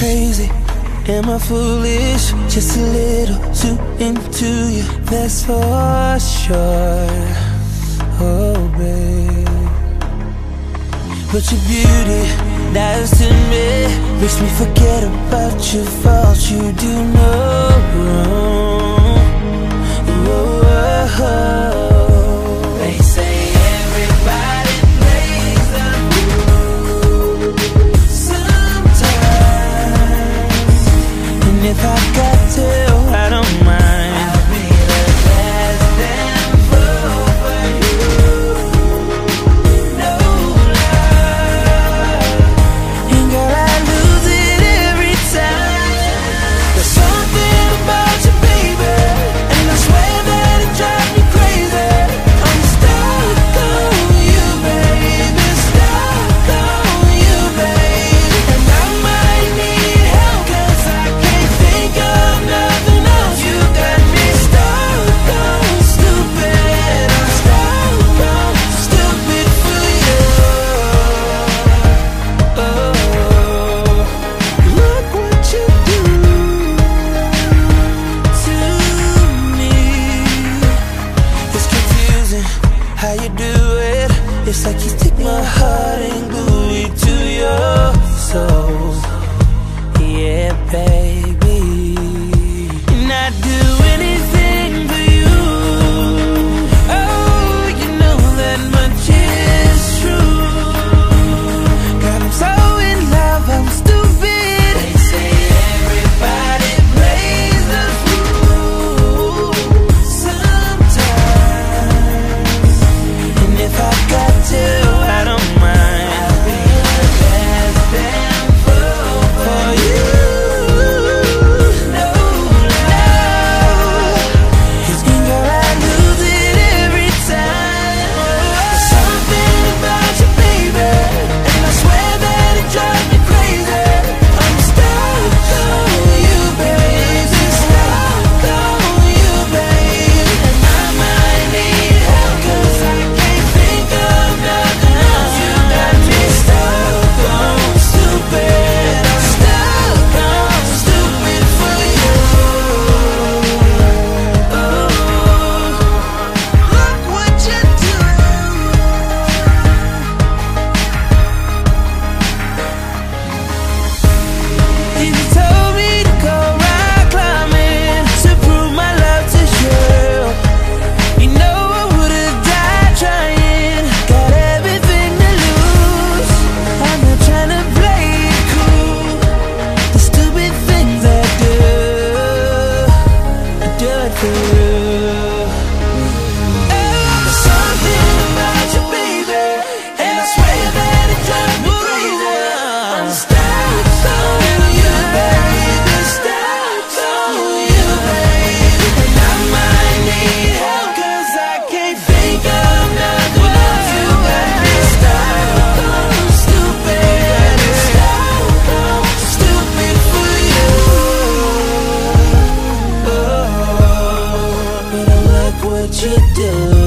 crazy? Am I foolish? Just a little too into you, that's for sure. Oh, babe. But your beauty dives in me, makes me forget about your faults. You do no wrong. how you do it? It's like you take my heart and glue it to your soul. you do.